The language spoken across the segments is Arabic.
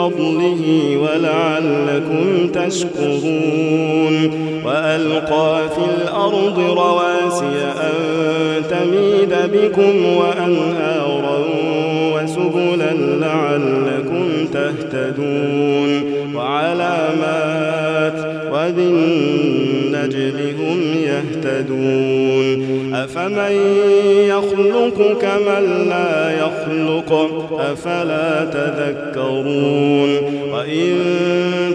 فضله ولعلكم تشكرون وألقى في الأرض رواسي أن تميد بكم وأنهارا وسبلا لعلكم تهتدون وعلامات وبالنجم هم يهتدون أفمن يخلق كمن لا يخلق؟ أفلا تذكرون؟ وإن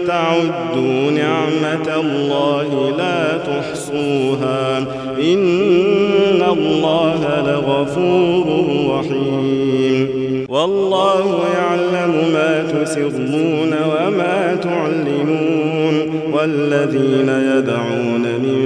تعدوا نعمة الله لا تحصوها. إن الله لغفور رحيم. والله يعلم ما تسرون وما تعلنون. والذين يدعون من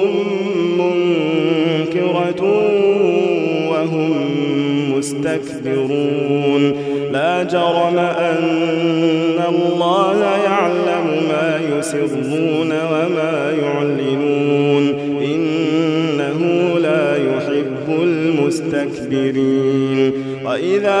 مستكبرون لا جرم أن الله يعلم ما يسرون وما يعلنون. إنه لا يحب المستكبرين. وإذا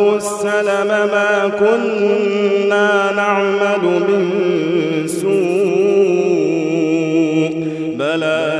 فألقوا السلم ما كنا نعمل من سوء. بلى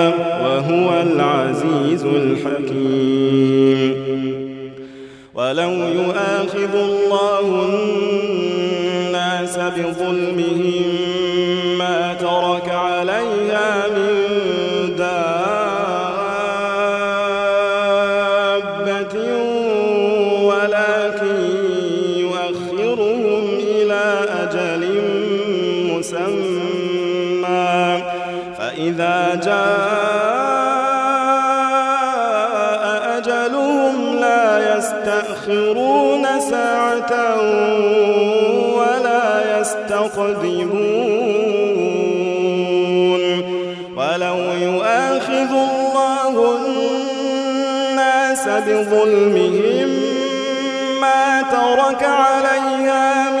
وهو العزيز الحكيم. بظلمهم ما ترك عليها من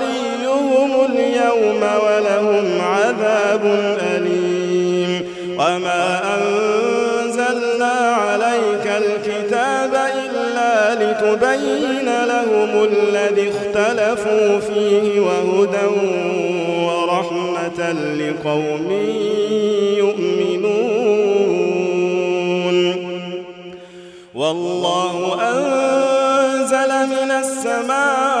اليوم ولهم عذاب أليم. وما أنزلنا عليك الكتاب إلا لتبين لهم الذي اختلفوا فيه وهدى ورحمة لقوم يؤمنون. والله أنزل من السماء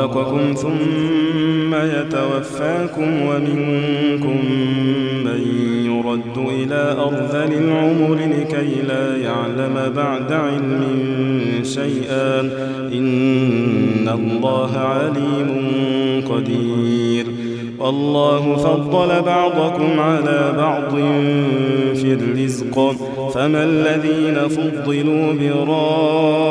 خلقكم ثم يتوفاكم ومنكم من يرد إلى أرذل العمر لكي لا يعلم بعد علم شيئا. إن الله عليم قدير. والله فضل بعضكم على بعض في الرزق. فما الذين فضلوا براد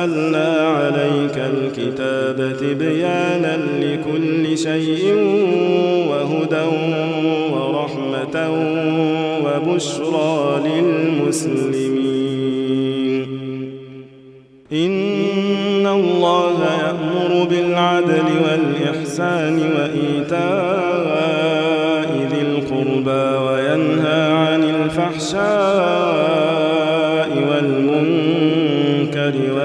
ونزلنا عليك الكتاب تبيانا لكل شيء وهدى ورحمة وبشرى للمسلمين. إن الله يأمر بالعدل والإحسان وإيتاء ذي القربى وينهى عن الفحشاء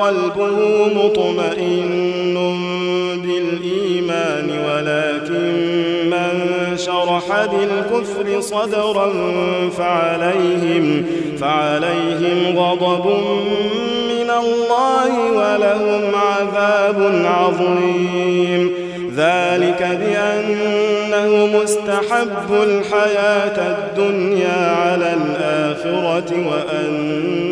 وقلبه مطمئن بالإيمان ولكن من شرح بالكفر صدرا فعليهم فعليهم غضب من الله ولهم عذاب عظيم. ذلك بأنه مستحب الحياة الدنيا على الآخرة وأن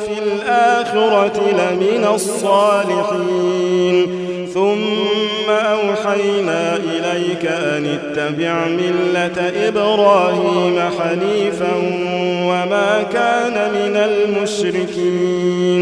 الآخرة لمن الصالحين. ثم أوحينا إليك أن اتبع ملة إبراهيم حنيفا وما كان من المشركين.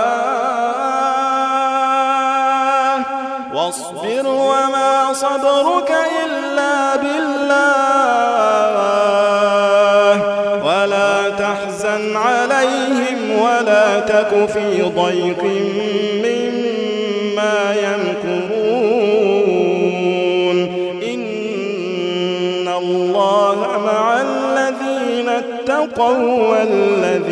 تك في ضيق مما يمكرون إن الله مع الذين اتقوا والذين